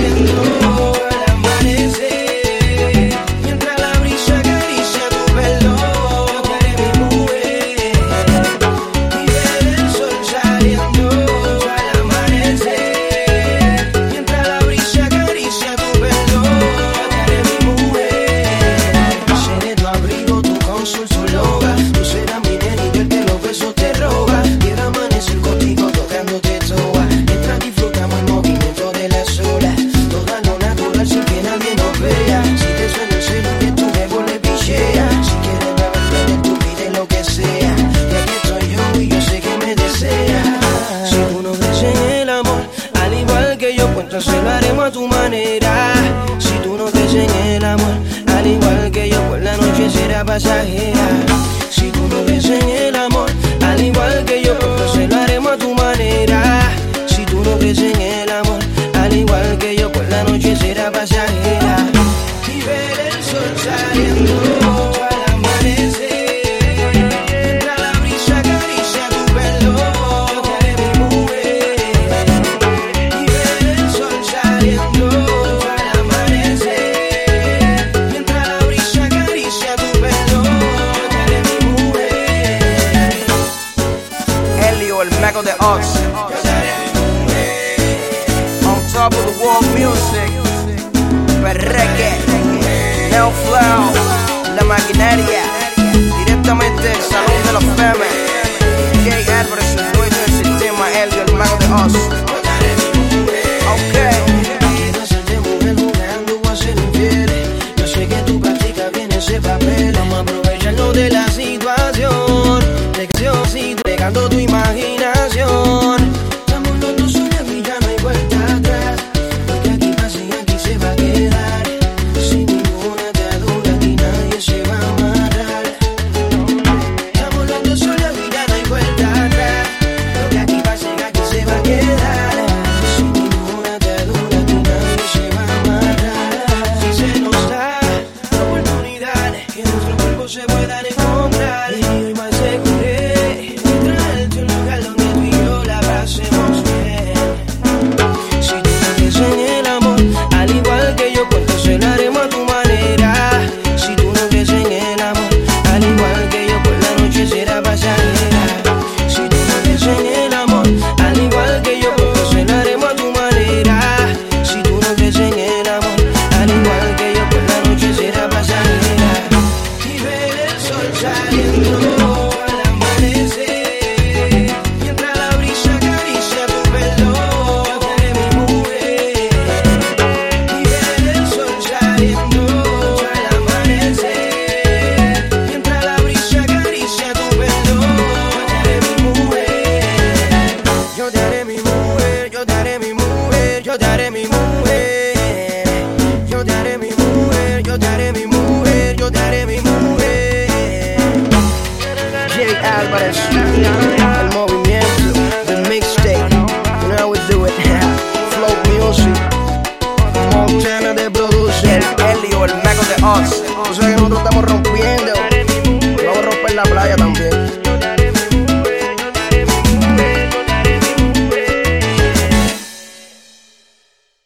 Thank you. amor. Al igual que yo por la noche será pasajera. Dios. Álvarez. El movimiento, the mixtape. You know how we do it. Flow music. Montana de produce. El Helio, el Mago de Oz. Tú sabes que nosotros estamos rompiendo. Vamos a romper la playa.